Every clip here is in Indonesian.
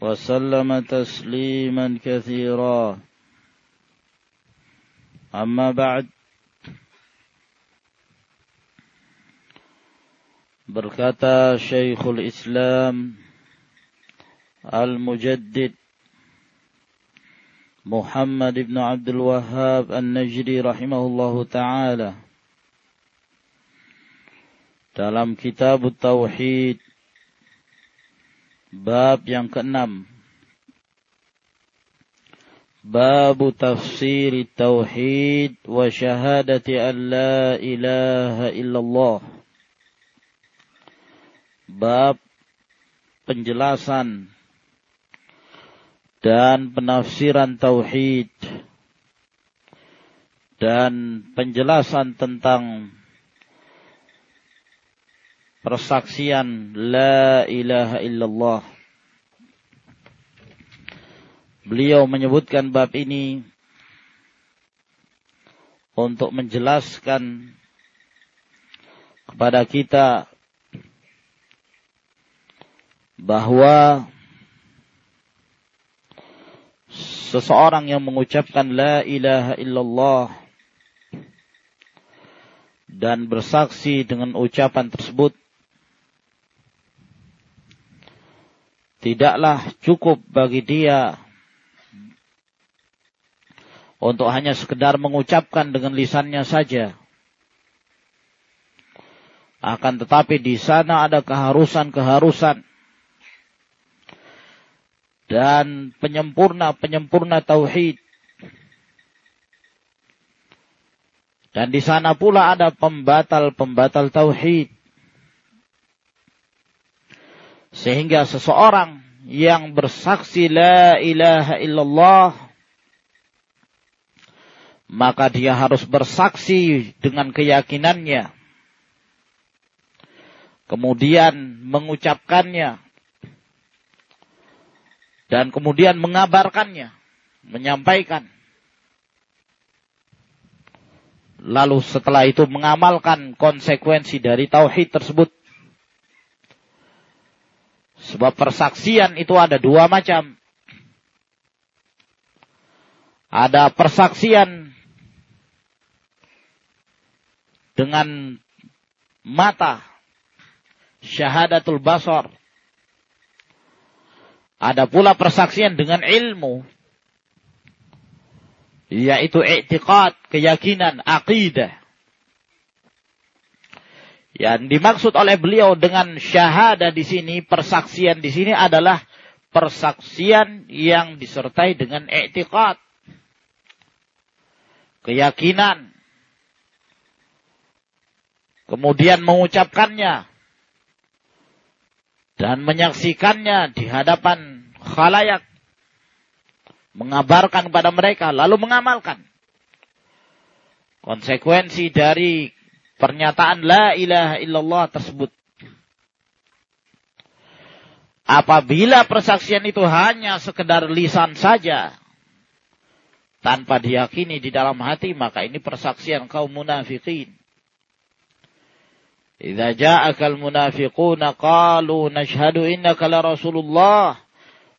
وسلم تسليما كثيرا. أما بعد بركة شيخ الإسلام المجدد محمد بن عبد الوهاب النجري رحمه الله تعالى. dalam kitab التوحيد Bab yang keenam. Bab tafsir tauhid wa syahadati an la ilaha illallah. Bab penjelasan dan penafsiran tauhid dan penjelasan tentang persaksian la ilaha illallah. Beliau menyebutkan bab ini untuk menjelaskan kepada kita bahwa seseorang yang mengucapkan la ilaha illallah dan bersaksi dengan ucapan tersebut tidaklah cukup bagi dia untuk hanya sekedar mengucapkan dengan lisannya saja. Akan tetapi di sana ada keharusan-keharusan dan penyempurna-penyempurna tauhid. Dan di sana pula ada pembatal-pembatal tauhid. Sehingga seseorang yang bersaksi la ilaha illallah maka dia harus bersaksi dengan keyakinannya. Kemudian mengucapkannya dan kemudian mengabarkannya, menyampaikan. Lalu setelah itu mengamalkan konsekuensi dari tauhid tersebut. Sebab persaksian itu ada dua macam. Ada persaksian dengan mata syahadatul basar. Ada pula persaksian dengan ilmu yaitu i'tiqad, keyakinan, akidah. Yang dimaksud oleh beliau dengan syahada di sini, persaksian di sini adalah persaksian yang disertai dengan i'tiqad. Keyakinan. Kemudian mengucapkannya. Dan menyaksikannya di hadapan khalayak. Mengabarkan kepada mereka, lalu mengamalkan. Konsekuensi dari pernyataan la ilaha illallah tersebut. Apabila persaksian itu hanya sekedar lisan saja, tanpa diyakini di dalam hati, maka ini persaksian kaum munafikin. Idza ja'aka al-munafiquna qalu nashhadu innaka la rasulullah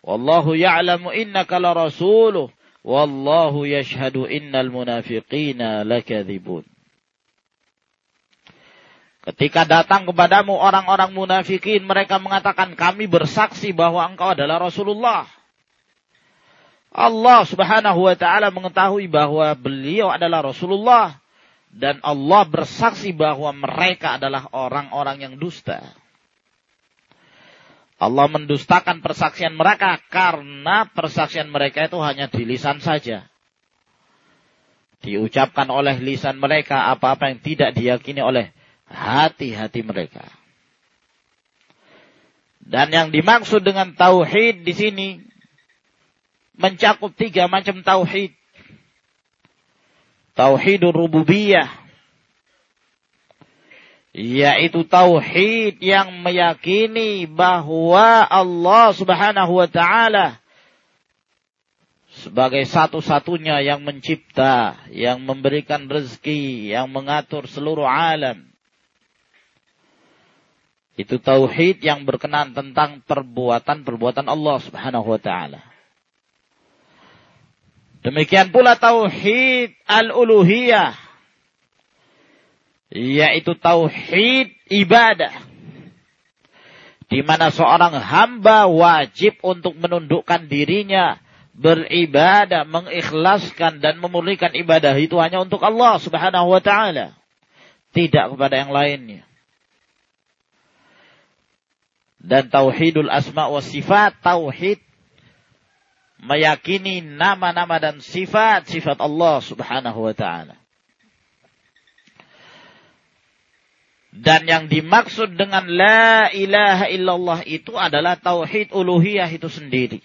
wallahu ya'lamu innaka la rasuluh wallahu yashhadu innal munafiqina lakadzibun. Ketika datang kepadamu orang-orang munafikin, mereka mengatakan kami bersaksi bahwa engkau adalah Rasulullah. Allah subhanahu wa ta'ala mengetahui bahwa beliau adalah Rasulullah. Dan Allah bersaksi bahwa mereka adalah orang-orang yang dusta. Allah mendustakan persaksian mereka karena persaksian mereka itu hanya di lisan saja. Diucapkan oleh lisan mereka apa-apa yang tidak diyakini oleh hati-hati mereka. Dan yang dimaksud dengan tauhid di sini mencakup tiga macam tauhid. Tauhidur rububiyah. Yaitu tauhid yang meyakini bahwa Allah subhanahu wa ta'ala sebagai satu-satunya yang mencipta, yang memberikan rezeki, yang mengatur seluruh alam. Itu tauhid yang berkenan tentang perbuatan-perbuatan Allah Subhanahu wa taala. Demikian pula tauhid al-uluhiyah yaitu tauhid ibadah di mana seorang hamba wajib untuk menundukkan dirinya beribadah, mengikhlaskan dan memurnikan ibadah itu hanya untuk Allah Subhanahu wa taala, tidak kepada yang lainnya. Dan tauhidul asma wa sifat, tauhid meyakini nama-nama dan sifat-sifat Allah Subhanahu wa taala. Dan yang dimaksud dengan la ilaha illallah itu adalah tauhid uluhiyah itu sendiri.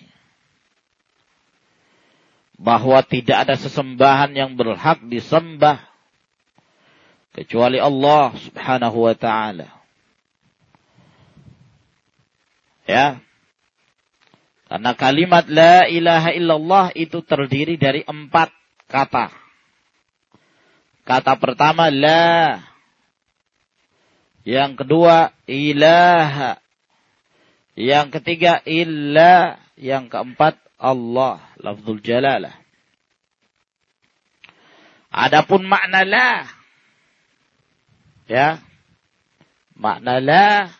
Bahwa tidak ada sesembahan yang berhak disembah kecuali Allah Subhanahu wa taala. Ya, karena kalimat la ilaha illallah itu terdiri dari empat kata. Kata pertama la. Yang kedua ilaha. Yang ketiga illa. Yang keempat Allah. Lafzul jalalah. Adapun makna la. Ya. Makna la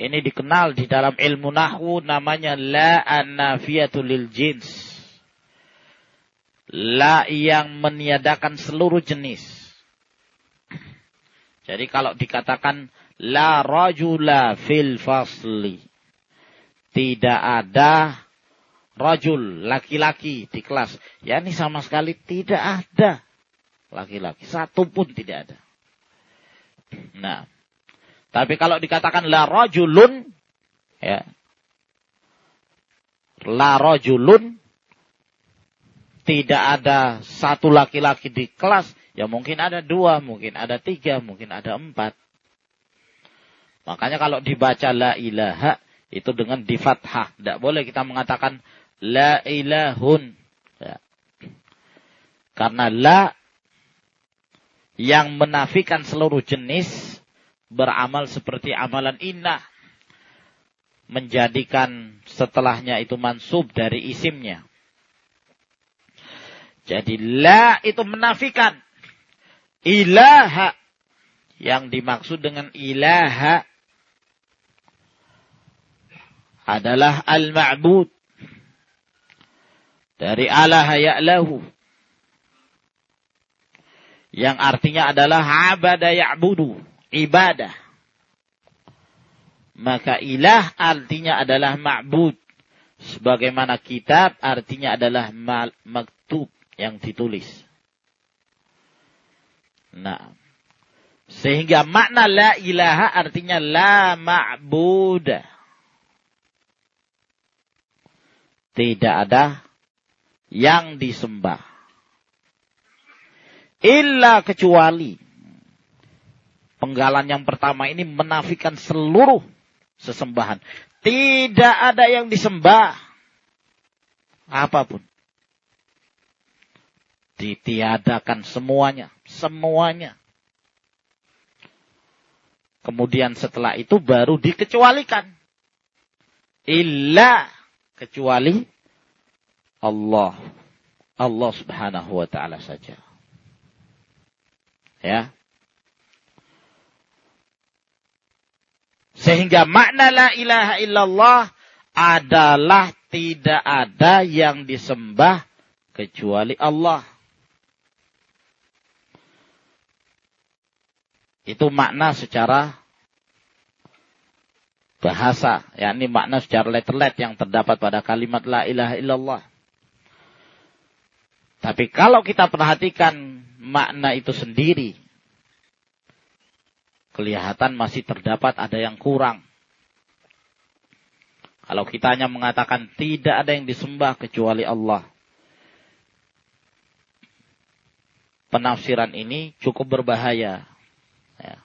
ini dikenal di dalam ilmu nahwu namanya la an-nafiyatu lil jins. La yang meniadakan seluruh jenis. Jadi kalau dikatakan la rajula fil fasli. Tidak ada rajul, laki-laki di kelas. Ya ini sama sekali tidak ada laki-laki. Satu pun tidak ada. Nah, tapi kalau dikatakan la rajulun, ya, la rajulun, tidak ada satu laki-laki di kelas, ya mungkin ada dua, mungkin ada tiga, mungkin ada empat. Makanya kalau dibaca la ilaha, itu dengan di fathah. Tidak boleh kita mengatakan la ilahun. Ya. Karena la yang menafikan seluruh jenis beramal seperti amalan inna. Menjadikan setelahnya itu mansub dari isimnya. Jadi la itu menafikan. Ilaha. Yang dimaksud dengan ilaha adalah al-ma'bud. Dari Allah ya'lahu. Yang artinya adalah abada ya'budu ibadah. Maka ilah artinya adalah ma'bud. Sebagaimana kitab artinya adalah maktub yang ditulis. Nah. Sehingga makna la ilaha artinya la ma'bud. Tidak ada yang disembah. Illa kecuali Penggalan yang pertama ini menafikan seluruh sesembahan. Tidak ada yang disembah. Apa pun. Ditiadakan semuanya. Semuanya. Kemudian setelah itu baru dikecualikan. Illa kecuali Allah. Allah subhanahu wa ta'ala saja. Ya. Sehingga makna la ilaha illallah adalah tidak ada yang disembah kecuali Allah. Itu makna secara bahasa, yakni makna secara letterlet yang terdapat pada kalimat la ilaha illallah. Tapi kalau kita perhatikan makna itu sendiri, kelihatan masih terdapat ada yang kurang. Kalau kita hanya mengatakan tidak ada yang disembah kecuali Allah. Penafsiran ini cukup berbahaya. Ya.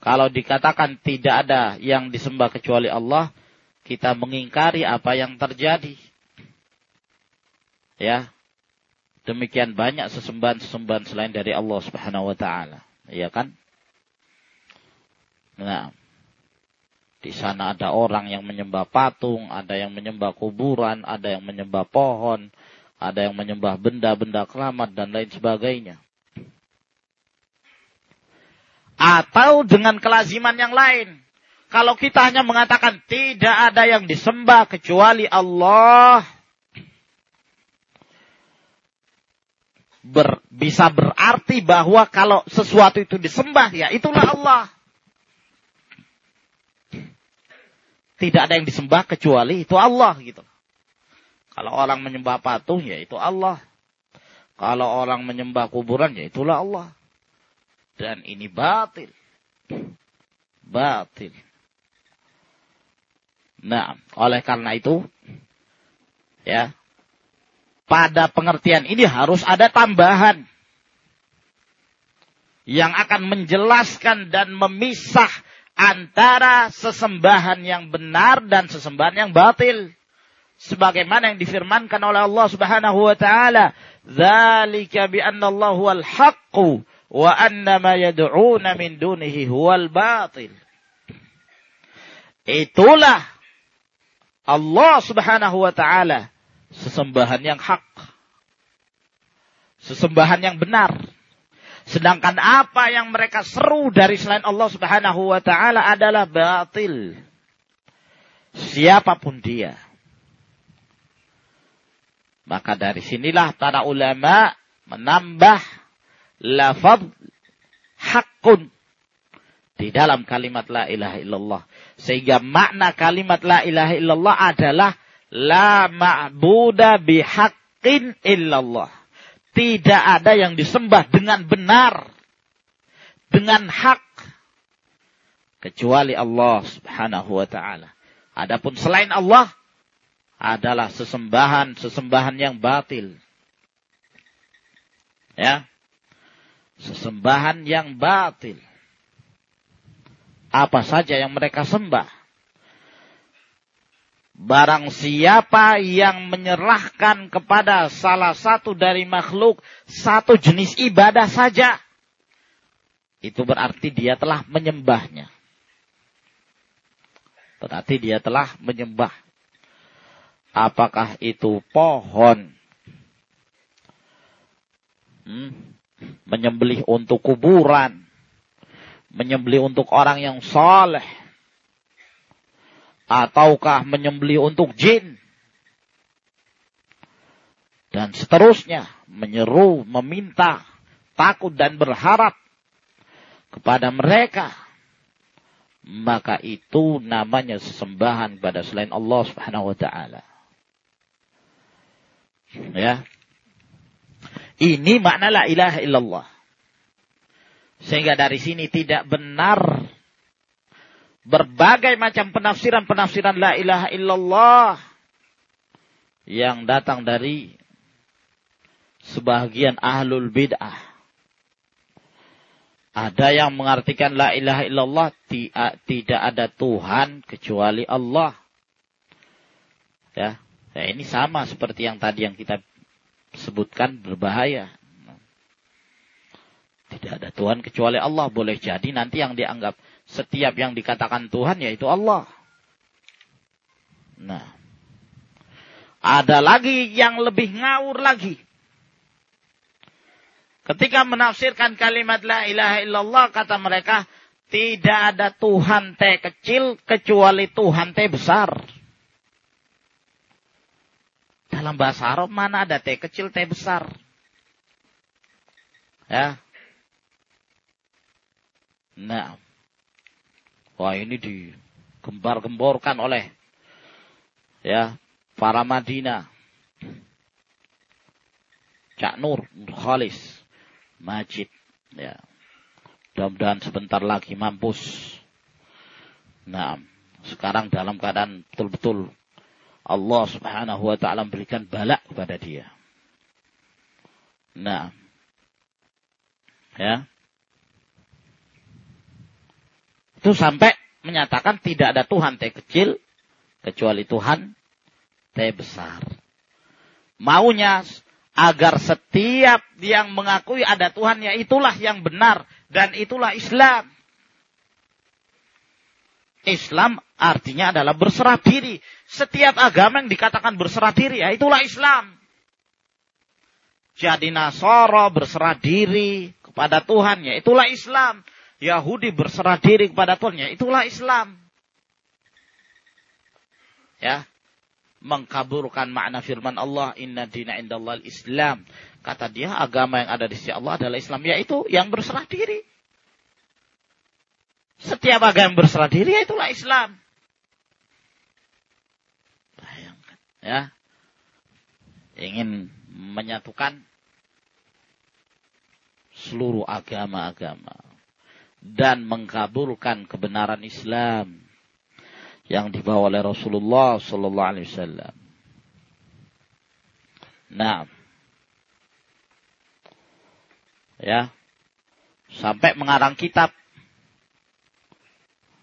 Kalau dikatakan tidak ada yang disembah kecuali Allah, kita mengingkari apa yang terjadi. Ya. Demikian banyak sesembahan-sesembahan selain dari Allah Subhanahu wa taala, ya kan? Nah, di sana ada orang yang menyembah patung, ada yang menyembah kuburan, ada yang menyembah pohon, ada yang menyembah benda-benda keramat dan lain sebagainya. Atau dengan kelaziman yang lain. Kalau kita hanya mengatakan tidak ada yang disembah kecuali Allah, ber, bisa berarti bahwa kalau sesuatu itu disembah ya itulah Allah. Tidak ada yang disembah kecuali itu Allah gitu. Kalau orang menyembah patung ya itu Allah. Kalau orang menyembah kuburan ya itulah Allah. Dan ini batil. Batil. Nah, oleh karena itu ya pada pengertian ini harus ada tambahan yang akan menjelaskan dan memisah antara sesembahan yang benar dan sesembahan yang batil. Sebagaimana yang difirmankan oleh Allah Subhanahu wa taala, "Dzalika bi anna Allah huwal haqq wa anna ma yad'una min dunihi huwal batil." Itulah Allah Subhanahu wa taala sesembahan yang hak. Sesembahan yang benar Sedangkan apa yang mereka seru dari selain Allah Subhanahu wa taala adalah batil. Siapa pun dia. Maka dari sinilah para ulama menambah lafaz hakun di dalam kalimat la ilaha illallah. Sehingga makna kalimat la ilaha illallah adalah la ma'buda bihaqqin illallah tidak ada yang disembah dengan benar, dengan hak, kecuali Allah subhanahu wa ta'ala. Adapun selain Allah, adalah sesembahan-sesembahan yang batil. Ya. Sesembahan yang batil. Apa saja yang mereka sembah Barang siapa yang menyerahkan kepada salah satu dari makhluk satu jenis ibadah saja, itu berarti dia telah menyembahnya. Berarti dia telah menyembah. Apakah itu pohon? Hmm? Menyembelih untuk kuburan. Menyembelih untuk orang yang soleh ataukah menyembelih untuk jin dan seterusnya menyeru, meminta, takut dan berharap kepada mereka maka itu namanya sesembahan pada selain Allah Subhanahu wa taala. Ya. Ini makna la ilaha illallah. Sehingga dari sini tidak benar berbagai macam penafsiran-penafsiran la ilaha illallah yang datang dari sebagian ahlul bid'ah. Ada yang mengartikan la ilaha illallah tidak ada Tuhan kecuali Allah. Ya, ya ini sama seperti yang tadi yang kita sebutkan berbahaya. Tidak ada Tuhan kecuali Allah. Boleh jadi nanti yang dianggap setiap yang dikatakan Tuhan yaitu Allah. Nah. Ada lagi yang lebih ngawur lagi. Ketika menafsirkan kalimat la ilaha illallah kata mereka tidak ada Tuhan T kecil kecuali Tuhan T besar. Dalam bahasa Arab mana ada T kecil T besar? Ya. Nah. Wah ini digembar-gemborkan oleh ya para Madinah. Cak Nur, Khalis, Majid. Ya. Mudah-mudahan sebentar lagi mampus. Nah, sekarang dalam keadaan betul-betul Allah subhanahu wa ta'ala memberikan balak kepada dia. Nah. Ya. Itu sampai menyatakan tidak ada Tuhan T kecil kecuali Tuhan T besar. Maunya agar setiap yang mengakui ada Tuhan ya itulah yang benar dan itulah Islam. Islam artinya adalah berserah diri. Setiap agama yang dikatakan berserah diri, ya itulah Islam. Jadi Nasoro berserah diri kepada Tuhan, ya itulah Islam. Yahudi berserah diri kepada Tuhan, ya itulah Islam. Ya, mengkaburkan makna firman Allah, Inna dina indallah Islam. Kata dia, agama yang ada di sisi Allah adalah Islam, yaitu yang berserah diri. Setiap agama yang berserah diri itulah Islam. Bayangkan. Ya. Ingin menyatukan seluruh agama-agama dan mengkabulkan kebenaran Islam yang dibawa oleh Rasulullah sallallahu alaihi wasallam. Nah. Ya. Sampai mengarang kitab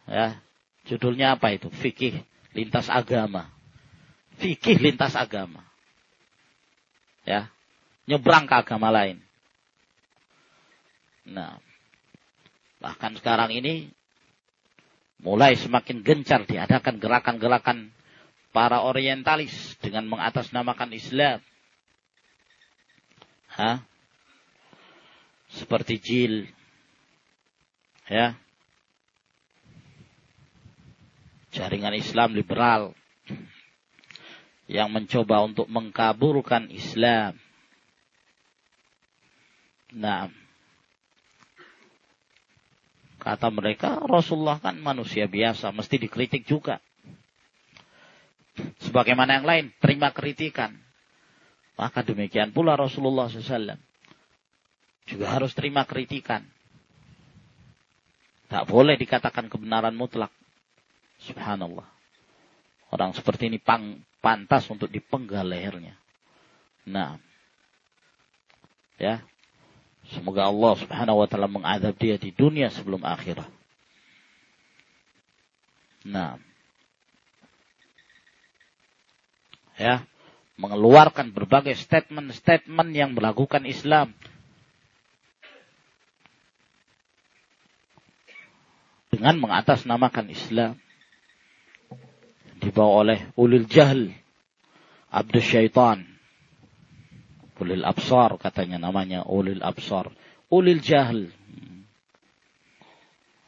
Ya, judulnya apa itu? Fikih lintas agama. Fikih lintas agama. Ya, nyebrang ke agama lain. Nah, bahkan sekarang ini mulai semakin gencar diadakan gerakan-gerakan para orientalis dengan mengatasnamakan Islam. Hah? Seperti jil. Ya jaringan Islam liberal yang mencoba untuk mengkabulkan Islam. Nah, kata mereka Rasulullah kan manusia biasa, mesti dikritik juga. Sebagaimana yang lain, terima kritikan. Maka demikian pula Rasulullah SAW juga harus terima kritikan. Tak boleh dikatakan kebenaran mutlak. Subhanallah. Orang seperti ini pang, pantas untuk dipenggal lehernya. Nah. Ya. Semoga Allah subhanahu wa ta'ala mengadab dia di dunia sebelum akhirat. Nah. Ya. Mengeluarkan berbagai statement-statement yang melakukan Islam. Dengan mengatasnamakan Islam dibawa oleh ulil jahl abdus syaitan ulil absar katanya namanya. Ulil absar. Ulil jahl.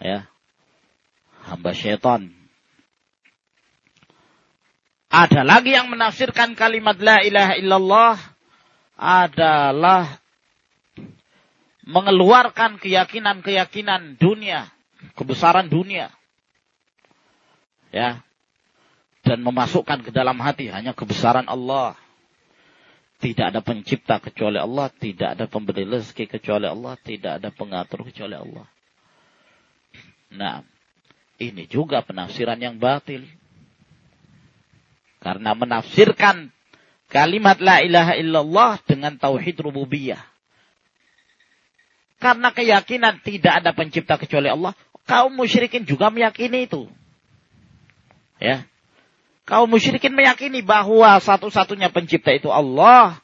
Ya. Hamba syaitan. Ada lagi yang menafsirkan kalimat la ilaha illallah? Adalah mengeluarkan keyakinan-keyakinan dunia, kebesaran dunia. Ya, dan memasukkan ke dalam hati hanya kebesaran Allah. Tidak ada pencipta kecuali Allah, tidak ada pemberi rezeki kecuali Allah, tidak ada pengatur kecuali Allah. Nah, ini juga penafsiran yang batil. Karena menafsirkan kalimat la ilaha illallah dengan tauhid rububiyah. Karena keyakinan tidak ada pencipta kecuali Allah, kaum musyrikin juga meyakini itu. Ya, Kaum musyrikin meyakini bahwa satu-satunya pencipta itu Allah.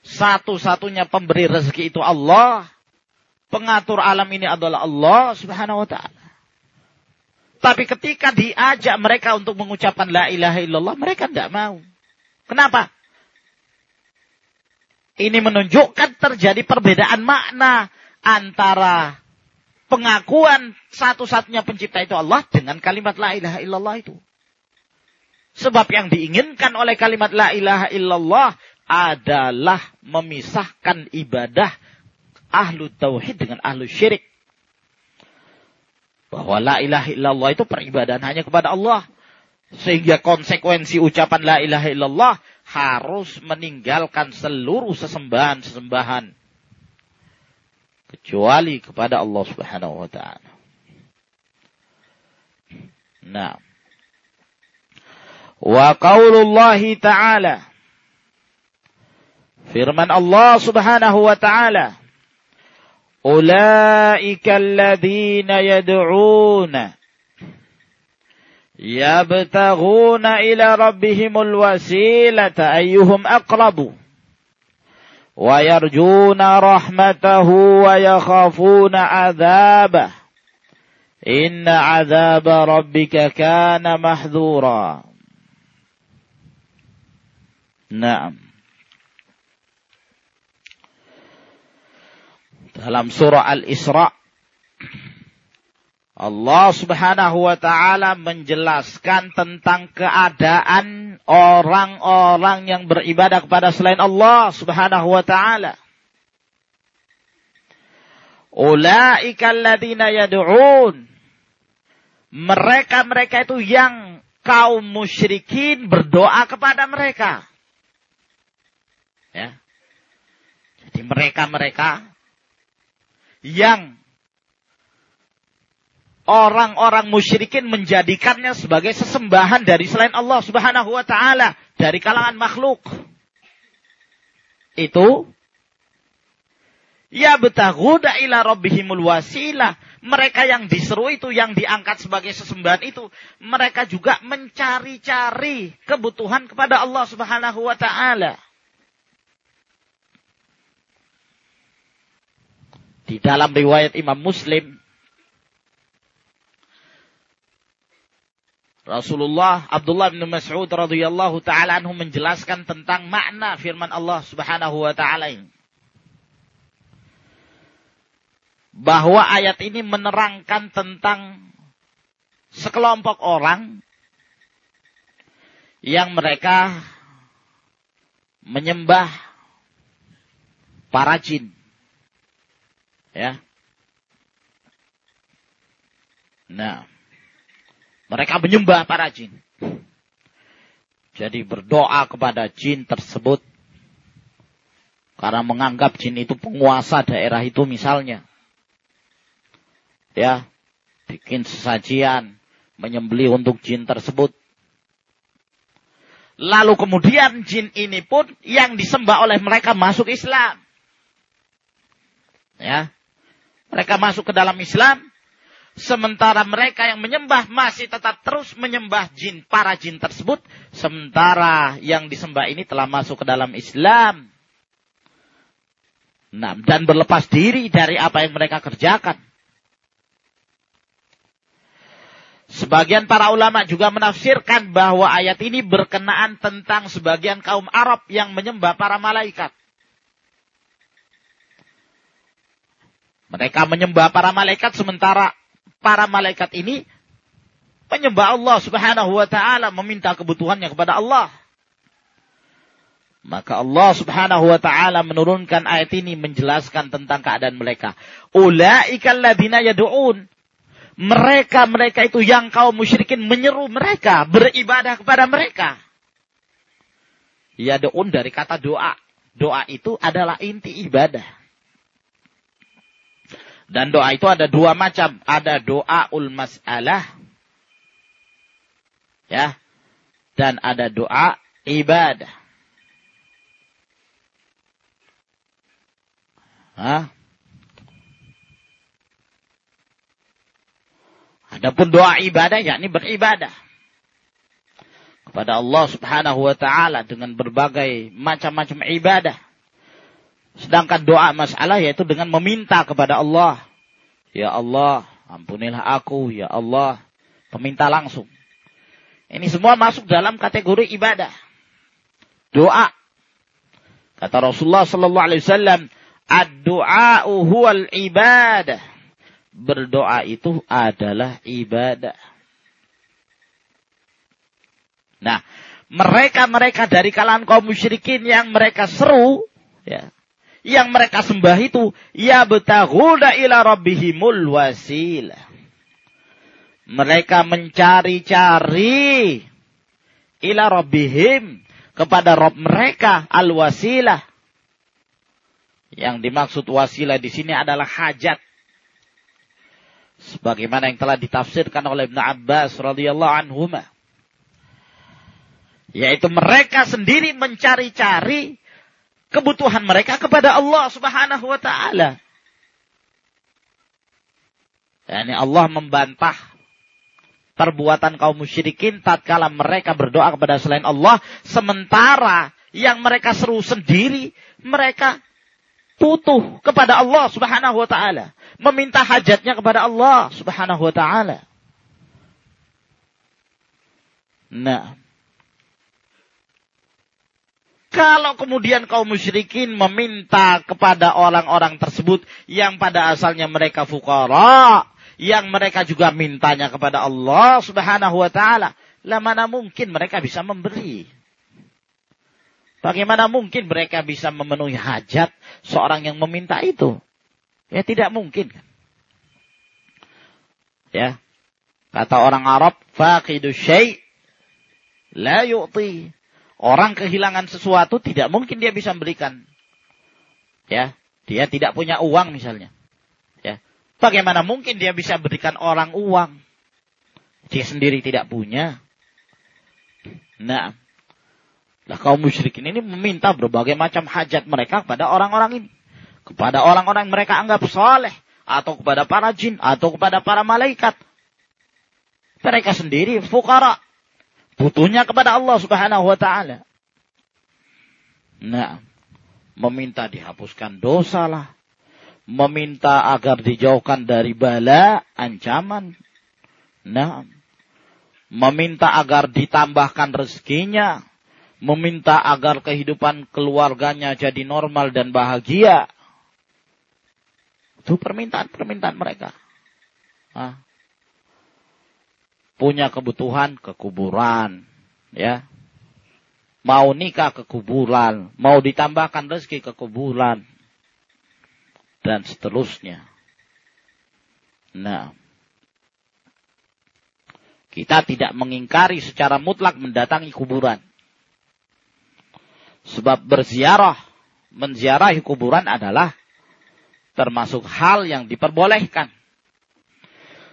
Satu-satunya pemberi rezeki itu Allah. Pengatur alam ini adalah Allah subhanahu wa ta'ala. Tapi ketika diajak mereka untuk mengucapkan la ilaha illallah, mereka tidak mau. Kenapa? Ini menunjukkan terjadi perbedaan makna antara pengakuan satu-satunya pencipta itu Allah dengan kalimat la ilaha illallah itu. Sebab yang diinginkan oleh kalimat la ilaha illallah adalah memisahkan ibadah ahlu tauhid dengan ahlu syirik. Bahwa la ilaha illallah itu peribadahan hanya kepada Allah. Sehingga konsekuensi ucapan la ilaha illallah harus meninggalkan seluruh sesembahan-sesembahan. Kecuali kepada Allah subhanahu wa ta'ala. Nah. وقول الله تعالى. فرمان الله سبحانه وتعالى. أولئك الذين يدعون. يبتغون إلى ربهم الوسيلة. أيهم أقرب؟ ويرجون رحمته ويخافون عذابه. إن عذاب ربك كان محذوراً. Naam Dalam surah Al-Isra Allah subhanahu wa ta'ala menjelaskan tentang keadaan orang-orang yang beribadah kepada selain Allah subhanahu wa ta'ala. Ula'ika alladhina yadu'un. Mereka-mereka itu yang kaum musyrikin berdoa kepada mereka. Ya. Jadi mereka-mereka yang orang-orang musyrikin menjadikannya sebagai sesembahan dari selain Allah Subhanahu wa taala dari kalangan makhluk. Itu ya betaghuda ila rabbihimul wasilah. Mereka yang diseru itu, yang diangkat sebagai sesembahan itu, mereka juga mencari-cari kebutuhan kepada Allah Subhanahu wa taala. Di dalam riwayat Imam Muslim Rasulullah Abdullah bin Mas'ud radhiyallahu taala anhu menjelaskan tentang makna firman Allah Subhanahu wa taala ini. Bahwa ayat ini menerangkan tentang sekelompok orang yang mereka menyembah para jin. Ya. Nah, mereka menyembah para jin. Jadi berdoa kepada jin tersebut. Karena menganggap jin itu penguasa daerah itu misalnya. Ya. Bikin sesajian. Menyembeli untuk jin tersebut. Lalu kemudian jin ini pun yang disembah oleh mereka masuk Islam. Ya. Mereka masuk ke dalam Islam Sementara mereka yang menyembah masih tetap terus menyembah jin, para jin tersebut. Sementara yang disembah ini telah masuk ke dalam Islam. Nah, dan berlepas diri dari apa yang mereka kerjakan. Sebagian para ulama juga menafsirkan bahwa ayat ini berkenaan tentang sebagian kaum Arab yang menyembah para malaikat. Mereka menyembah para malaikat sementara para malaikat ini menyembah Allah Subhanahu wa taala, meminta kebutuhannya kepada Allah. Maka Allah Subhanahu wa taala menurunkan ayat ini menjelaskan tentang keadaan mereka. Ulaikal ladzina yad'un. Mereka mereka itu yang kaum musyrikin menyeru mereka beribadah kepada mereka. Yad'un dari kata doa. Doa itu adalah inti ibadah. Dan doa itu ada dua macam. Ada doa ul mas'alah. Ya. Dan ada doa ibadah. Hah? Adapun doa ibadah yakni beribadah kepada Allah Subhanahu wa taala dengan berbagai macam-macam ibadah. Sedangkan doa masalah yaitu dengan meminta kepada Allah. Ya Allah, ampunilah aku. Ya Allah, peminta langsung. Ini semua masuk dalam kategori ibadah. Doa. Kata Rasulullah sallallahu alaihi wasallam, "Ad-du'a ibadah." Berdoa itu adalah ibadah. Nah, mereka-mereka dari kalangan kaum musyrikin yang mereka seru, ya, yang mereka sembah itu ya betahuna ila rabbihimul wasilah. Mereka mencari-cari ila rabbihim kepada Rob mereka al wasilah. Yang dimaksud wasilah di sini adalah hajat. Sebagaimana yang telah ditafsirkan oleh Ibn Abbas radhiyallahu anhuma. Yaitu mereka sendiri mencari-cari kebutuhan mereka kepada Allah subhanahu wa ta'ala. Yani Allah membantah perbuatan kaum musyrikin tatkala mereka berdoa kepada selain Allah. Sementara yang mereka seru sendiri, mereka butuh kepada Allah subhanahu wa ta'ala. Meminta hajatnya kepada Allah subhanahu wa ta'ala. Nah. Kalau kemudian kaum musyrikin meminta kepada orang-orang tersebut yang pada asalnya mereka fukara, yang mereka juga mintanya kepada Allah Subhanahu wa taala, lah mana mungkin mereka bisa memberi? Bagaimana mungkin mereka bisa memenuhi hajat seorang yang meminta itu? Ya tidak mungkin. Ya. Kata orang Arab, faqidu syai' la yu'ti. Orang kehilangan sesuatu tidak mungkin dia bisa memberikan. Ya, dia tidak punya uang misalnya. Ya. Bagaimana mungkin dia bisa berikan orang uang? Dia sendiri tidak punya. Nah, lah kaum musyrikin ini meminta berbagai macam hajat mereka kepada orang-orang ini. Kepada orang-orang yang mereka anggap soleh. Atau kepada para jin. Atau kepada para malaikat. Mereka sendiri fukara. Butuhnya kepada Allah subhanahu wa ta'ala. Nah, meminta dihapuskan dosa lah. Meminta agar dijauhkan dari bala, ancaman. Nah, meminta agar ditambahkan rezekinya. Meminta agar kehidupan keluarganya jadi normal dan bahagia. Itu permintaan-permintaan mereka. Nah, punya kebutuhan ke kuburan, ya. Mau nikah ke kuburan, mau ditambahkan rezeki ke kuburan, dan seterusnya. Nah, kita tidak mengingkari secara mutlak mendatangi kuburan. Sebab berziarah, menziarahi kuburan adalah termasuk hal yang diperbolehkan.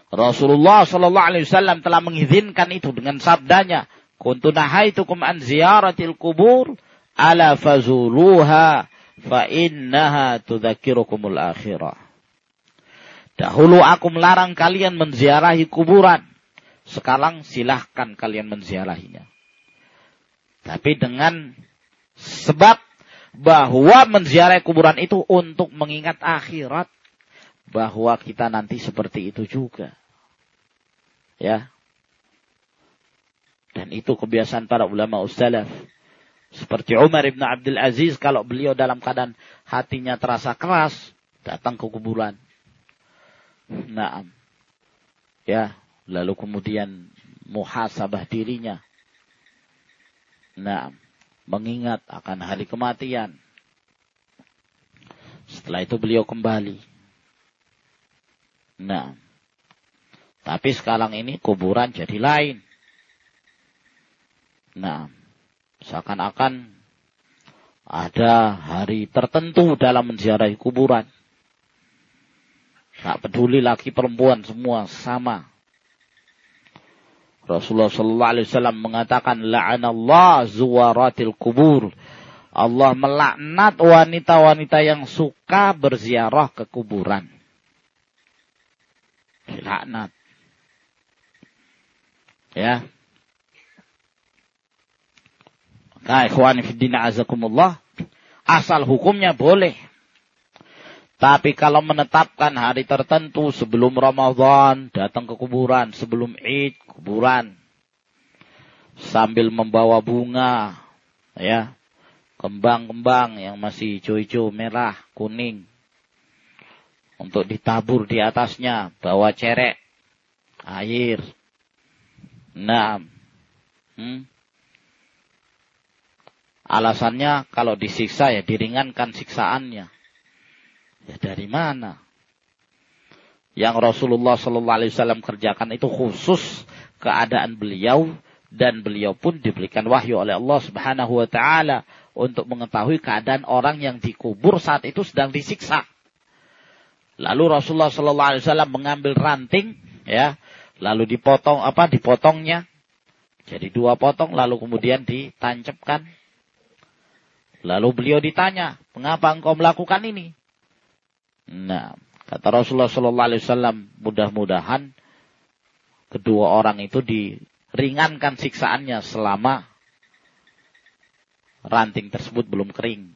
Rasulullah Shallallahu Alaihi Wasallam telah mengizinkan itu dengan sabdanya, "Kuntu nahaitukum an ziyaratil kubur, ala fazuluha, fa innaha tudzakirukumul akhirah." Dahulu aku melarang kalian menziarahi kuburan. Sekarang silahkan kalian menziarahinya. Tapi dengan sebab bahwa menziarahi kuburan itu untuk mengingat akhirat bahwa kita nanti seperti itu juga. Ya. Dan itu kebiasaan para ulama ussalaf. Seperti Umar ibn Abdul Aziz kalau beliau dalam keadaan hatinya terasa keras, datang ke kuburan. Nah, ya, lalu kemudian muhasabah dirinya. Nah, mengingat akan hari kematian. Setelah itu beliau kembali Nah, tapi sekarang ini kuburan jadi lain. Nah, seakan-akan ada hari tertentu dalam menziarahi kuburan. Tak peduli laki perempuan semua sama. Rasulullah sallallahu alaihi wasallam mengatakan la'anallah zuwaratil kubur. Allah melaknat wanita-wanita yang suka berziarah ke kuburan dilaknat. Ya. Maka ikhwan fiddina azakumullah. Asal hukumnya boleh. Tapi kalau menetapkan hari tertentu sebelum Ramadan, datang ke kuburan, sebelum Id, kuburan. Sambil membawa bunga, ya. Kembang-kembang yang masih hijau-hijau, merah, kuning untuk ditabur di atasnya, bawa cerek, air. Nah, hmm. alasannya kalau disiksa ya diringankan siksaannya. Ya dari mana? Yang Rasulullah Sallallahu Alaihi Wasallam kerjakan itu khusus keadaan beliau dan beliau pun diberikan wahyu oleh Allah Subhanahu Wa Taala untuk mengetahui keadaan orang yang dikubur saat itu sedang disiksa. Lalu Rasulullah Sallallahu Alaihi Wasallam mengambil ranting, ya, lalu dipotong apa? Dipotongnya, jadi dua potong, lalu kemudian ditancapkan. Lalu beliau ditanya, mengapa engkau melakukan ini? Nah, kata Rasulullah Sallallahu Alaihi Wasallam, mudah-mudahan kedua orang itu diringankan siksaannya selama ranting tersebut belum kering.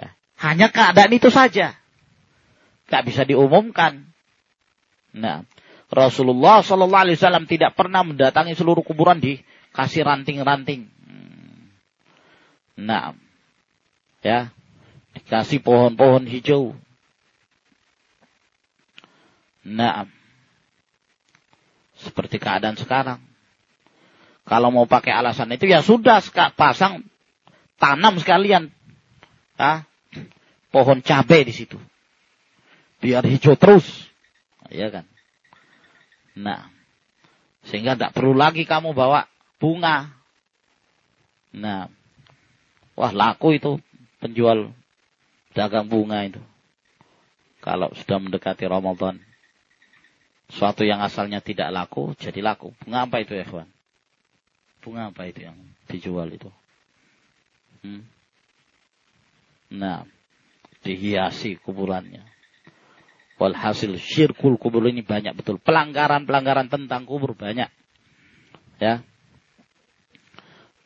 Ya. Hanya keadaan itu saja. Gak bisa diumumkan. Nah, Rasulullah Shallallahu Alaihi Wasallam tidak pernah mendatangi seluruh kuburan di kasih ranting-ranting. Hmm. Nah, ya, dikasih pohon-pohon hijau. Nah, seperti keadaan sekarang. Kalau mau pakai alasan itu ya sudah pasang tanam sekalian ya, pohon cabai di situ biar hijau terus. Ya kan? Nah, sehingga tidak perlu lagi kamu bawa bunga. Nah, wah laku itu penjual dagang bunga itu. Kalau sudah mendekati Ramadan. Suatu yang asalnya tidak laku, jadi laku. Bunga apa itu, Evan? Bunga apa itu yang dijual itu? Hmm? Nah, dihiasi kuburannya. Walhasil syirkul kubur ini banyak betul. Pelanggaran-pelanggaran tentang kubur banyak. Ya.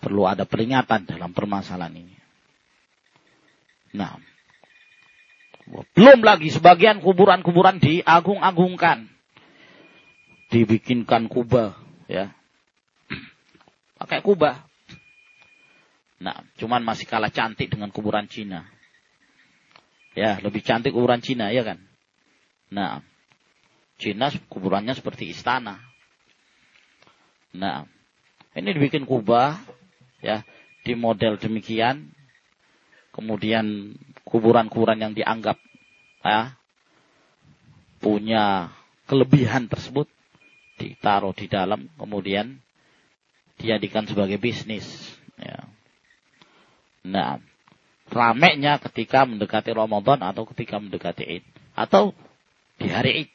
Perlu ada peringatan dalam permasalahan ini. Nah. Belum lagi sebagian kuburan-kuburan diagung-agungkan. Dibikinkan kubah. Ya. Pakai kubah. Nah, cuman masih kalah cantik dengan kuburan Cina. Ya, lebih cantik kuburan Cina, ya kan? Nah, Cina kuburannya seperti istana. Nah, ini dibikin kubah, ya, di model demikian. Kemudian kuburan-kuburan yang dianggap ya, punya kelebihan tersebut ditaruh di dalam, kemudian dijadikan sebagai bisnis. Ya. Nah, rameknya ketika mendekati Ramadan atau ketika mendekati Id. Atau di hari Id.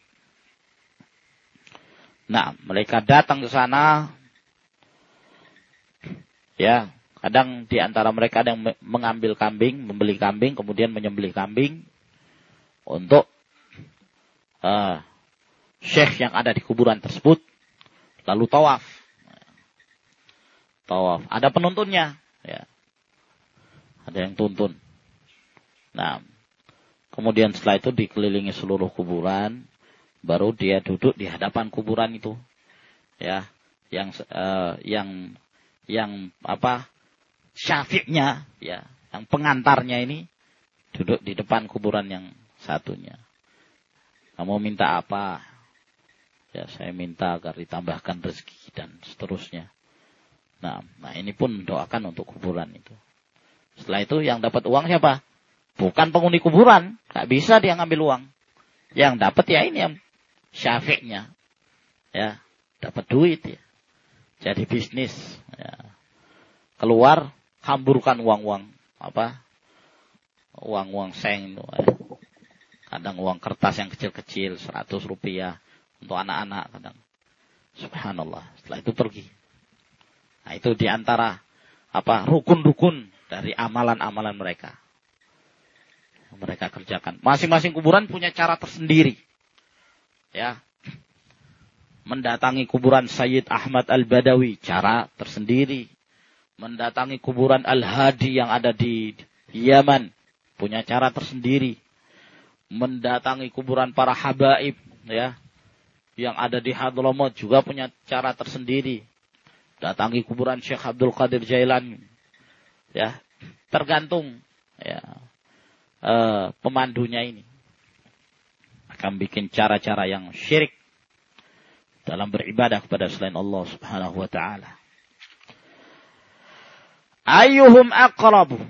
Nah, mereka datang ke sana. Ya, kadang di antara mereka ada yang mengambil kambing, membeli kambing, kemudian menyembelih kambing untuk uh, syekh yang ada di kuburan tersebut, lalu tawaf. Tawaf. Ada penuntunnya, ya. Ada yang tuntun. Nah, Kemudian setelah itu dikelilingi seluruh kuburan, baru dia duduk di hadapan kuburan itu. Ya, yang uh, yang yang apa? syafiqnya ya, yang pengantarnya ini duduk di depan kuburan yang satunya. Kamu minta apa? Ya, saya minta agar ditambahkan rezeki dan seterusnya. Nah, nah ini pun doakan untuk kuburan itu. Setelah itu yang dapat uang siapa? Bukan penghuni kuburan. Gak bisa dia ngambil uang. Yang dapat ya ini yang syafiqnya. Ya, dapat duit ya. Jadi bisnis. Ya. Keluar, hamburkan uang-uang. Apa? Uang-uang seng. Ya. Kadang uang kertas yang kecil-kecil, 100 rupiah. Untuk anak-anak kadang. Subhanallah. Setelah itu pergi. Nah itu di antara apa rukun-rukun dari amalan-amalan mereka mereka kerjakan. Masing-masing kuburan punya cara tersendiri. Ya. Mendatangi kuburan Sayyid Ahmad Al-Badawi, cara tersendiri. Mendatangi kuburan Al-Hadi yang ada di Yaman, punya cara tersendiri. Mendatangi kuburan para habaib, ya. Yang ada di Hadramut juga punya cara tersendiri. Datangi kuburan Syekh Abdul Qadir Jailani. Ya, tergantung ya uh, pemandunya ini akan bikin cara-cara yang syirik dalam beribadah kepada selain Allah Subhanahu wa taala. Ayyuhum aqrabu?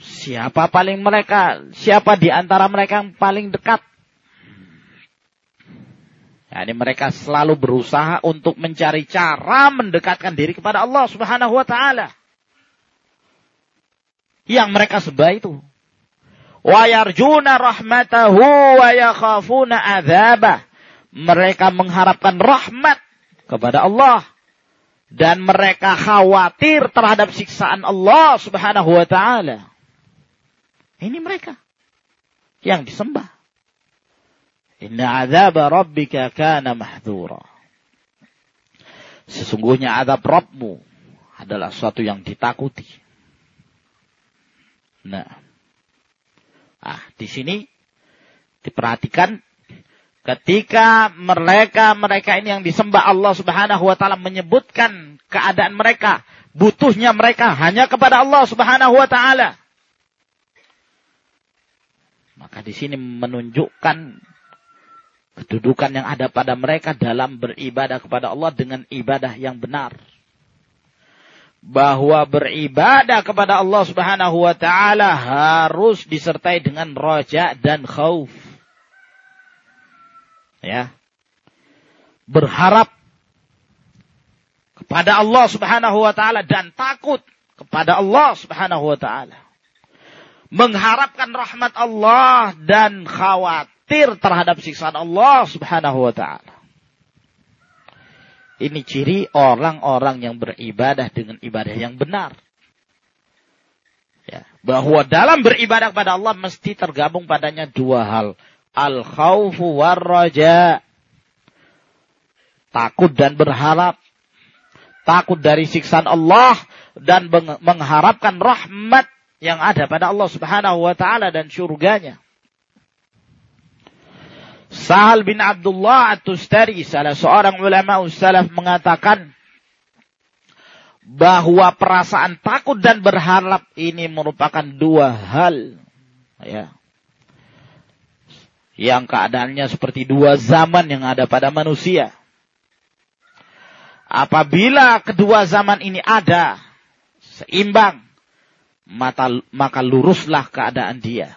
Siapa paling mereka? Siapa di antara mereka yang paling dekat? Yani mereka selalu berusaha untuk mencari cara mendekatkan diri kepada Allah Subhanahu wa taala. Yang mereka sebah itu wa yarjuna rahmatahu wa yakhafuna adzabah. Mereka mengharapkan rahmat kepada Allah dan mereka khawatir terhadap siksaan Allah Subhanahu wa taala. Ini mereka yang disembah. Inna azab rabbika kana mahdhura. Sesungguhnya azab Rabbmu adalah suatu yang ditakuti. Nah, ah di sini diperhatikan ketika mereka mereka ini yang disembah Allah Subhanahu wa taala menyebutkan keadaan mereka, butuhnya mereka hanya kepada Allah Subhanahu wa taala. Maka di sini menunjukkan kedudukan yang ada pada mereka dalam beribadah kepada Allah dengan ibadah yang benar bahwa beribadah kepada Allah Subhanahu wa taala harus disertai dengan roja dan khauf. Ya. Berharap kepada Allah Subhanahu wa taala dan takut kepada Allah Subhanahu wa taala. Mengharapkan rahmat Allah dan khawatir terhadap siksaan Allah Subhanahu wa taala. Ini ciri orang-orang yang beribadah dengan ibadah yang benar. Ya, bahwa dalam beribadah kepada Allah mesti tergabung padanya dua hal. Al-khawfu war-raja. Takut dan berharap. Takut dari siksaan Allah dan mengharapkan rahmat yang ada pada Allah Subhanahu wa taala dan surganya. Sahal bin Abdullah At-Tustari, salah seorang ulama salaf mengatakan bahwa perasaan takut dan berharap ini merupakan dua hal. Ya. Yang keadaannya seperti dua zaman yang ada pada manusia. Apabila kedua zaman ini ada, seimbang, maka luruslah keadaan dia.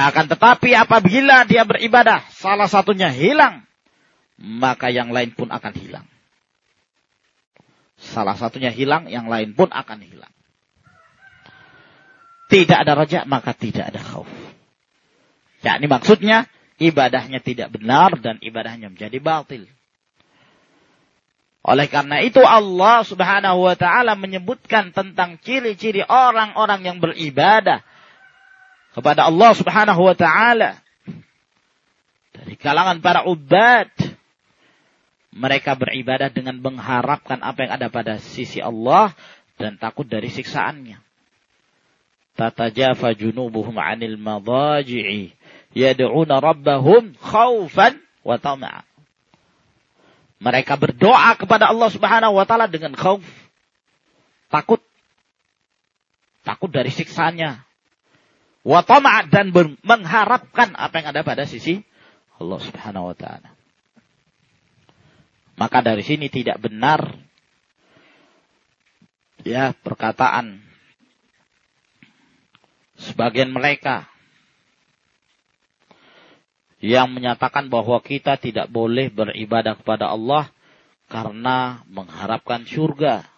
Akan tetapi apabila dia beribadah, salah satunya hilang, maka yang lain pun akan hilang. Salah satunya hilang, yang lain pun akan hilang. Tidak ada raja, maka tidak ada khauf. Ya, ini maksudnya ibadahnya tidak benar dan ibadahnya menjadi batil. Oleh karena itu Allah subhanahu wa ta'ala menyebutkan tentang ciri-ciri orang-orang yang beribadah kepada Allah Subhanahu wa taala. Dari kalangan para ubad mereka beribadah dengan mengharapkan apa yang ada pada sisi Allah dan takut dari siksaannya. Tatajafa junubuhum 'anil madaji'i. Yad'una rabbahum khaufan wa tama'a. Mereka berdoa kepada Allah Subhanahu wa taala dengan khauf, takut. Takut dari siksaannya, wa dan mengharapkan apa yang ada pada sisi Allah Subhanahu wa taala. Maka dari sini tidak benar ya perkataan sebagian mereka yang menyatakan bahwa kita tidak boleh beribadah kepada Allah karena mengharapkan surga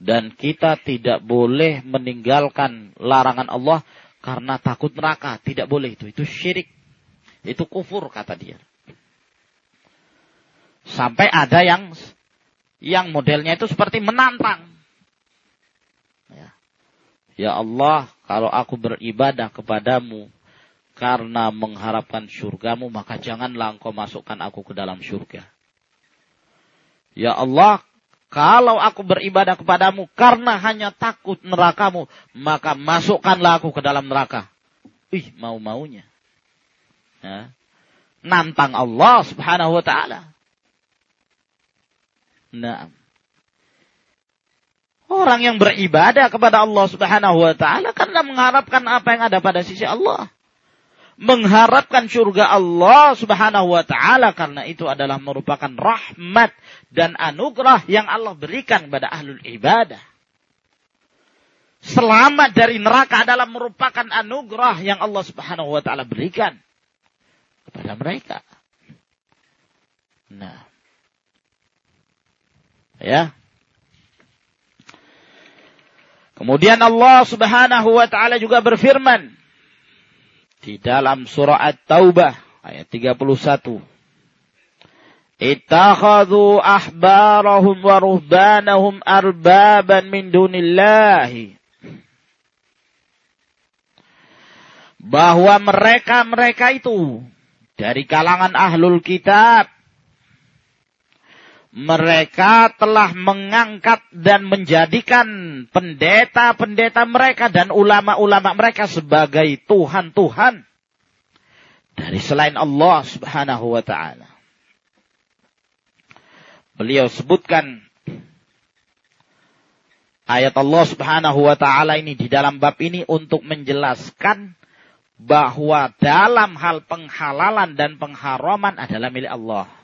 dan kita tidak boleh meninggalkan larangan Allah karena takut neraka. Tidak boleh itu. Itu syirik. Itu kufur kata dia. Sampai ada yang yang modelnya itu seperti menantang. Ya, ya Allah, kalau aku beribadah kepadamu karena mengharapkan surgamu, maka janganlah engkau masukkan aku ke dalam surga. Ya Allah, kalau aku beribadah kepadamu karena hanya takut nerakamu, maka masukkanlah aku ke dalam neraka. Ih, mau-maunya. Ya. Nantang Allah subhanahu wa ta'ala. Nah. Orang yang beribadah kepada Allah subhanahu wa ta'ala karena mengharapkan apa yang ada pada sisi Allah mengharapkan surga Allah Subhanahu wa taala karena itu adalah merupakan rahmat dan anugerah yang Allah berikan kepada ahlul ibadah. Selamat dari neraka adalah merupakan anugerah yang Allah Subhanahu wa taala berikan kepada mereka. Nah. Ya. Kemudian Allah Subhanahu wa taala juga berfirman di dalam surah At-Taubah ayat 31. Ittakhadhu ahbarahum wa ruhbanahum arbaban min dunillahi. Bahwa mereka-mereka itu dari kalangan ahlul kitab mereka telah mengangkat dan menjadikan pendeta-pendeta mereka dan ulama-ulama mereka sebagai Tuhan-Tuhan dari selain Allah subhanahu wa ta'ala. Beliau sebutkan ayat Allah subhanahu wa ta'ala ini di dalam bab ini untuk menjelaskan bahwa dalam hal penghalalan dan pengharaman adalah milik Allah.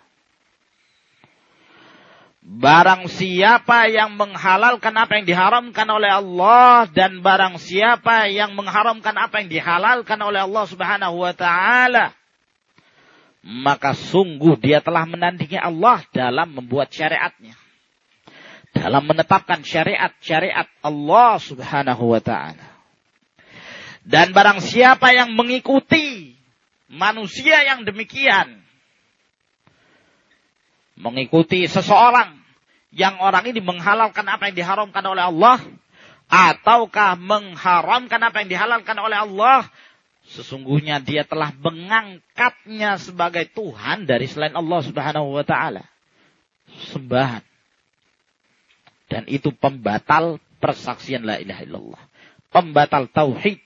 Barang siapa yang menghalalkan apa yang diharamkan oleh Allah dan barang siapa yang mengharamkan apa yang dihalalkan oleh Allah Subhanahu wa taala maka sungguh dia telah menandingi Allah dalam membuat syariatnya. Dalam menetapkan syariat-syariat Allah Subhanahu wa taala. Dan barang siapa yang mengikuti manusia yang demikian mengikuti seseorang yang orang ini menghalalkan apa yang diharamkan oleh Allah ataukah mengharamkan apa yang dihalalkan oleh Allah sesungguhnya dia telah mengangkatnya sebagai Tuhan dari selain Allah Subhanahu wa taala. Sembahan. Dan itu pembatal persaksian la ilaha illallah. Pembatal tauhid.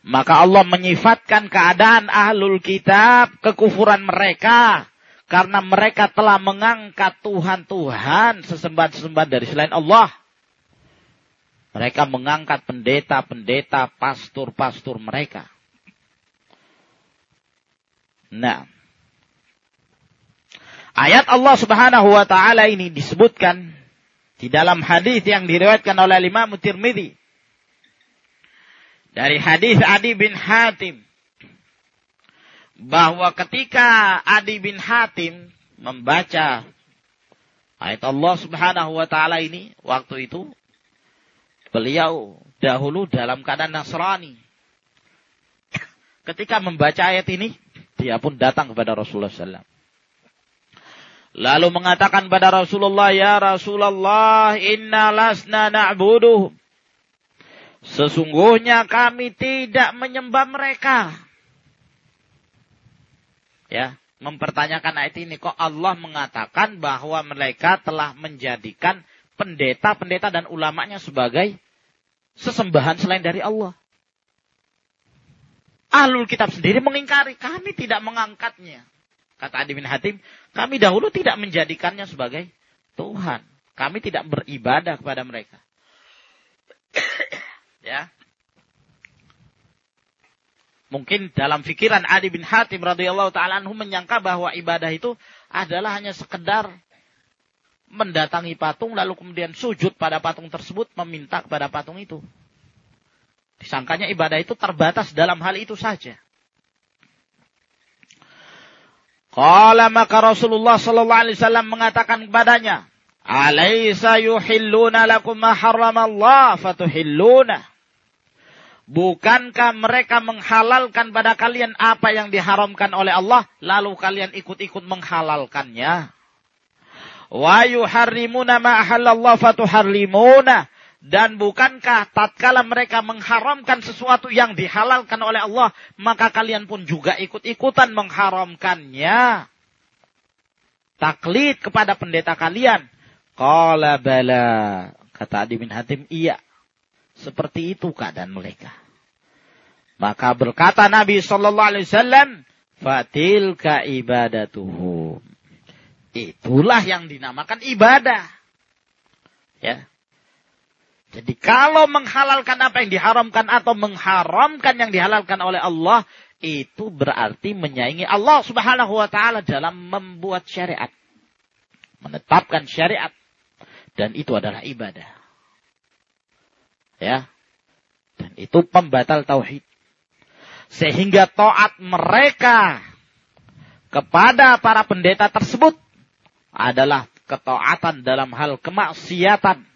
Maka Allah menyifatkan keadaan ahlul kitab kekufuran mereka karena mereka telah mengangkat Tuhan-Tuhan sesembahan-sesembahan dari selain Allah. Mereka mengangkat pendeta-pendeta, pastor-pastor mereka. Nah, ayat Allah Subhanahu wa taala ini disebutkan di dalam hadis yang diriwayatkan oleh Imam Tirmidzi dari hadis Adi bin Hatim bahwa ketika Adi bin Hatim membaca ayat Allah Subhanahu wa taala ini waktu itu beliau dahulu dalam keadaan Nasrani. Ketika membaca ayat ini, dia pun datang kepada Rasulullah SAW. Lalu mengatakan pada Rasulullah, Ya Rasulullah, inna lasna na'buduhum. Sesungguhnya kami tidak menyembah mereka ya mempertanyakan ayat ini kok Allah mengatakan bahwa mereka telah menjadikan pendeta-pendeta dan ulamanya sebagai sesembahan selain dari Allah. Ahlul kitab sendiri mengingkari, kami tidak mengangkatnya. Kata Adi bin Hatim, kami dahulu tidak menjadikannya sebagai Tuhan. Kami tidak beribadah kepada mereka. ya. Mungkin dalam pikiran Adi bin Hatim radhiyallahu taala anhu menyangka bahwa ibadah itu adalah hanya sekedar mendatangi patung lalu kemudian sujud pada patung tersebut meminta kepada patung itu. Disangkanya ibadah itu terbatas dalam hal itu saja. Qala maka Rasulullah sallallahu alaihi wasallam mengatakan kepadanya, "Alaisa yuhilluna lakum ma harramallah fatuhilluna?" Bukankah mereka menghalalkan pada kalian apa yang diharamkan oleh Allah, lalu kalian ikut-ikut menghalalkannya? Wa yuharrimuna ma ahallallah fatuharrimuna. Dan bukankah tatkala mereka mengharamkan sesuatu yang dihalalkan oleh Allah, maka kalian pun juga ikut-ikutan mengharamkannya? Taklid kepada pendeta kalian. Qala bala. Kata Adi bin Hatim, iya. Seperti itu keadaan mereka. Maka berkata Nabi Shallallahu Alaihi Wasallam, fatilka ibadatuhum. Itulah yang dinamakan ibadah. Ya. Jadi kalau menghalalkan apa yang diharamkan atau mengharamkan yang dihalalkan oleh Allah, itu berarti menyaingi Allah Subhanahu wa taala dalam membuat syariat. Menetapkan syariat dan itu adalah ibadah. Ya. Dan itu pembatal tauhid. Sehingga taat mereka kepada para pendeta tersebut adalah ketaatan dalam hal kemaksiatan.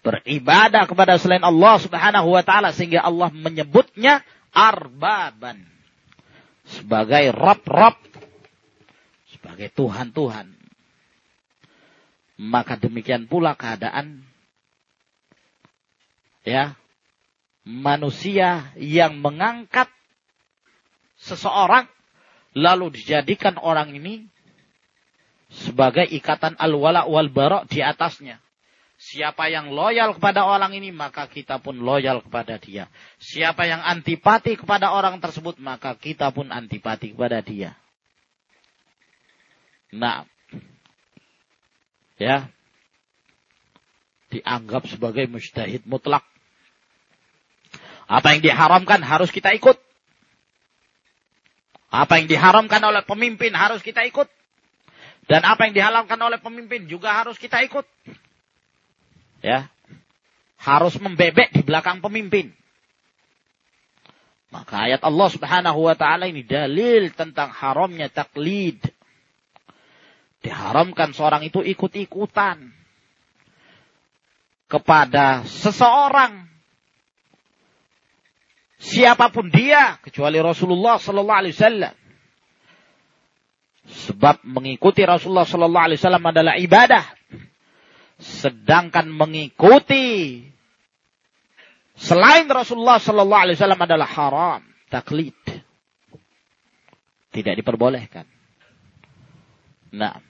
beribadah kepada selain Allah Subhanahu wa taala sehingga Allah menyebutnya arbaban sebagai rob-rob sebagai Tuhan-Tuhan maka demikian pula keadaan ya manusia yang mengangkat seseorang lalu dijadikan orang ini sebagai ikatan al-wala wal bara di atasnya Siapa yang loyal kepada orang ini, maka kita pun loyal kepada dia. Siapa yang antipati kepada orang tersebut, maka kita pun antipati kepada dia. Nah, ya, dianggap sebagai mustahid mutlak. Apa yang diharamkan harus kita ikut. Apa yang diharamkan oleh pemimpin harus kita ikut. Dan apa yang dihalalkan oleh pemimpin juga harus kita ikut ya harus membebek di belakang pemimpin. Maka ayat Allah Subhanahu wa taala ini dalil tentang haramnya taklid. Diharamkan seorang itu ikut-ikutan kepada seseorang siapa pun dia kecuali Rasulullah sallallahu alaihi wasallam. Sebab mengikuti Rasulullah sallallahu alaihi wasallam adalah ibadah sedangkan mengikuti selain Rasulullah Sallallahu Alaihi Wasallam adalah haram, taklid, tidak diperbolehkan. Nah,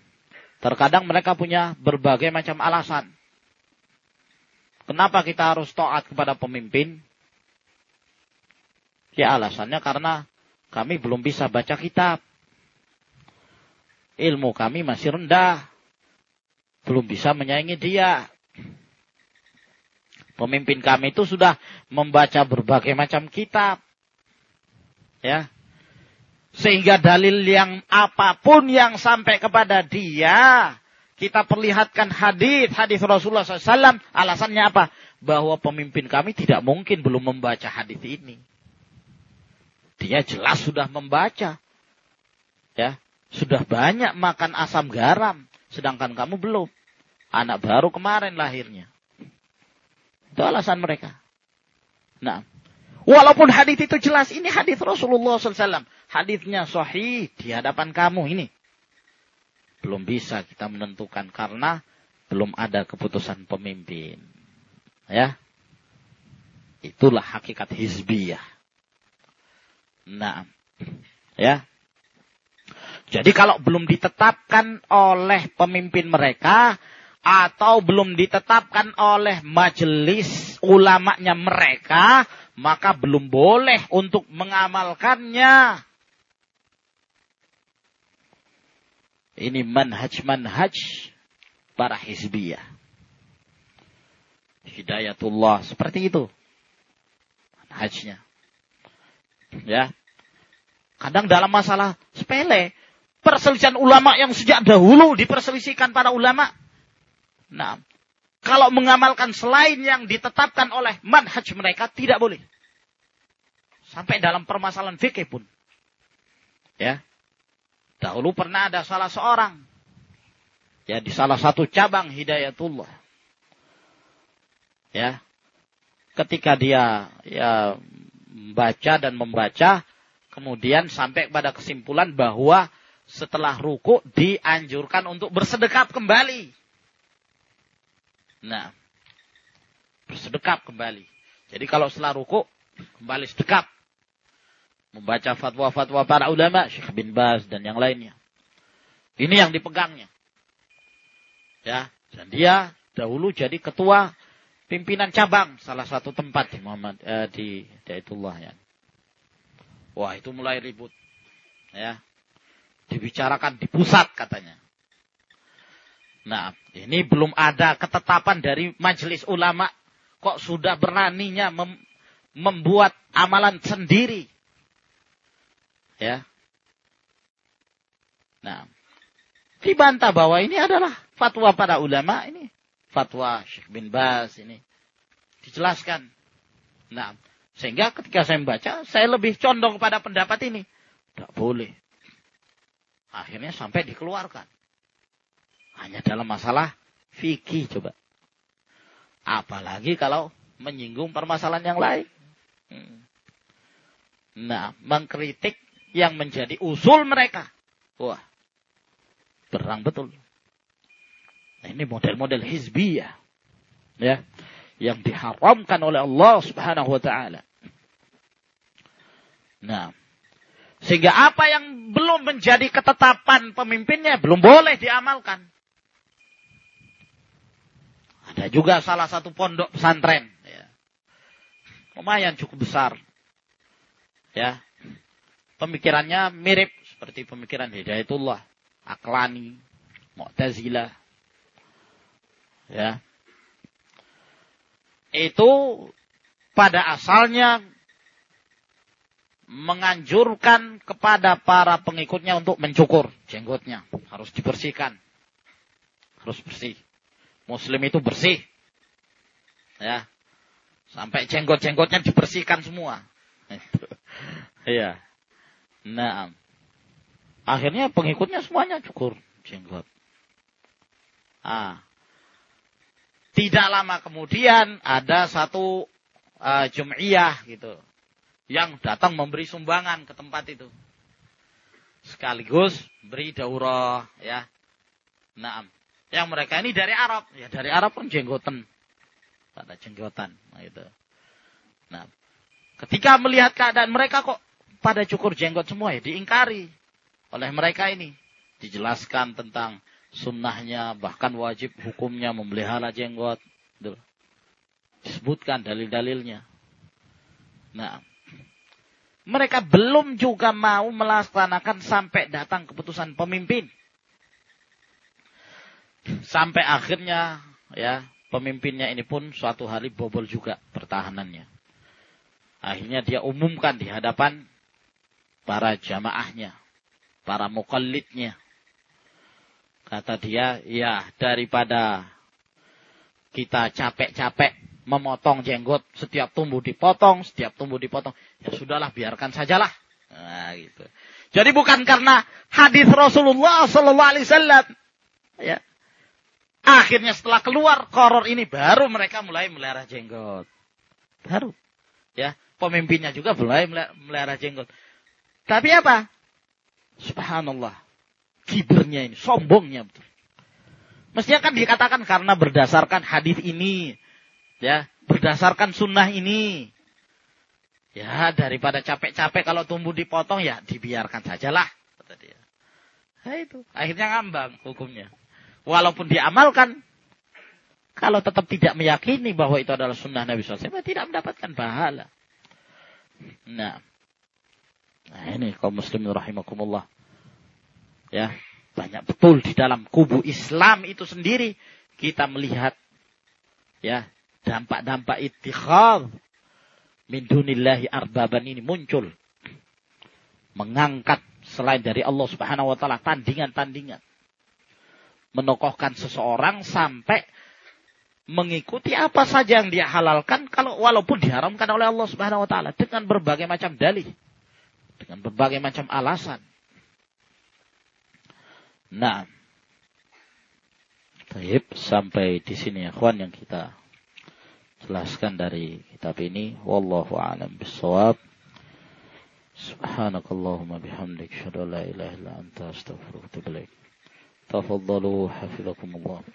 terkadang mereka punya berbagai macam alasan. Kenapa kita harus taat kepada pemimpin? Ya alasannya karena kami belum bisa baca kitab. Ilmu kami masih rendah belum bisa menyaingi dia. Pemimpin kami itu sudah membaca berbagai macam kitab. Ya. Sehingga dalil yang apa pun yang sampai kepada dia, kita perlihatkan hadis hadis Rasulullah SAW. Alasannya apa? Bahwa pemimpin kami tidak mungkin belum membaca hadis ini. Dia jelas sudah membaca. Ya, sudah banyak makan asam garam sedangkan kamu belum. Anak baru kemarin lahirnya. Itu alasan mereka. Nah, walaupun hadis itu jelas, ini hadis Rasulullah SAW. Hadisnya sahih di hadapan kamu ini. Belum bisa kita menentukan karena belum ada keputusan pemimpin. Ya. Itulah hakikat hizbiyah. Nah, ya. Jadi kalau belum ditetapkan oleh pemimpin mereka atau belum ditetapkan oleh majelis ulamanya mereka, maka belum boleh untuk mengamalkannya. Ini manhaj-manhaj para hizbiyah. Hidayatullah seperti itu. Manhajnya. Ya. Kadang dalam masalah sepele, perselisihan ulama yang sejak dahulu diperselisihkan para ulama. Nah, kalau mengamalkan selain yang ditetapkan oleh manhaj mereka tidak boleh. Sampai dalam permasalahan fikih pun. Ya. Dahulu pernah ada salah seorang ya di salah satu cabang hidayatullah. Ya. Ketika dia ya membaca dan membaca kemudian sampai pada kesimpulan bahwa setelah ruku dianjurkan untuk bersedekap kembali. Nah, bersedekap kembali. Jadi kalau setelah ruku kembali sedekap. Membaca fatwa-fatwa para ulama, Syekh bin Baz dan yang lainnya. Ini yang dipegangnya. Ya, dan dia dahulu jadi ketua pimpinan cabang salah satu tempat di Muhammad eh, di Daitullah ya. Wah, itu mulai ribut. Ya, dibicarakan di pusat katanya. Nah, ini belum ada ketetapan dari majelis ulama kok sudah beraninya mem membuat amalan sendiri. Ya. Nah, dibantah bahwa ini adalah fatwa para ulama ini. Fatwa Syekh bin Baz ini. Dijelaskan. Nah, sehingga ketika saya membaca, saya lebih condong kepada pendapat ini. Tidak boleh. Akhirnya sampai dikeluarkan. Hanya dalam masalah fikih coba. Apalagi kalau menyinggung permasalahan yang lain. Hmm. Nah, mengkritik yang menjadi usul mereka. Wah, berang betul. Nah, ini model-model hizbiyah. Ya, yang diharamkan oleh Allah Subhanahu wa taala. Nah, sehingga apa yang belum menjadi ketetapan pemimpinnya belum boleh diamalkan. Ada juga salah satu pondok pesantren. Ya. Lumayan cukup besar. Ya. Pemikirannya mirip seperti pemikiran Hidayatullah. Aklani. Mu'tazilah. Ya. Itu pada asalnya menganjurkan kepada para pengikutnya untuk mencukur jenggotnya. Harus dibersihkan. Harus bersih. Muslim itu bersih. Ya. Sampai jenggot-jenggotnya dibersihkan semua. Iya. Nah. Akhirnya pengikutnya semuanya cukur jenggot. Ah. Tidak lama kemudian ada satu uh, jum'iyah gitu yang datang memberi sumbangan ke tempat itu. Sekaligus beri daurah ya. Nah, yang mereka ini dari Arab, ya dari Arab pun jenggotan. Pada jenggotan, nah itu. Nah, ketika melihat keadaan mereka kok pada cukur jenggot semua ya diingkari oleh mereka ini. Dijelaskan tentang sunnahnya, bahkan wajib hukumnya memelihara jenggot. Disebutkan dalil-dalilnya. Nah, mereka belum juga mau melaksanakan sampai datang keputusan pemimpin. Sampai akhirnya ya pemimpinnya ini pun suatu hari bobol juga pertahanannya. Akhirnya dia umumkan di hadapan para jamaahnya, para mukallidnya. Kata dia, ya daripada kita capek-capek memotong jenggot, setiap tumbuh dipotong, setiap tumbuh dipotong. Ya sudahlah, biarkan sajalah. Nah, gitu. Jadi bukan karena hadis Rasulullah Sallallahu Alaihi Wasallam, ya. Akhirnya setelah keluar koror ini baru mereka mulai melihara jenggot. Baru, ya. Pemimpinnya juga mulai melihara jenggot. Tapi apa? Subhanallah. Kibernya ini, sombongnya betul. Mestinya kan dikatakan karena berdasarkan hadis ini, Ya, berdasarkan sunnah ini. Ya, daripada capek-capek kalau tumbuh dipotong ya dibiarkan sajalah kata. Nah, itu akhirnya ngambang hukumnya. Walaupun diamalkan kalau tetap tidak meyakini bahwa itu adalah sunnah Nabi SAW, tidak mendapatkan pahala. Nah, nah ini kaum muslimin rahimakumullah. Ya, banyak betul di dalam kubu Islam itu sendiri kita melihat ya dampak-dampak ittikhad min dunillahi arbaban ini muncul. Mengangkat selain dari Allah Subhanahu wa taala tandingan-tandingan. Menokohkan seseorang sampai mengikuti apa saja yang dia halalkan kalau walaupun diharamkan oleh Allah Subhanahu wa taala dengan berbagai macam dalih, dengan berbagai macam alasan. Nah, Taib sampai di sini ya kawan yang kita jelaskan dari kitab ini. Wallahu a'lam bissawab. Subhanakallahumma bihamdik syada la ilaha illa anta astaghfiruka wa atubu ilaik. Tafaddalu hafizakumullah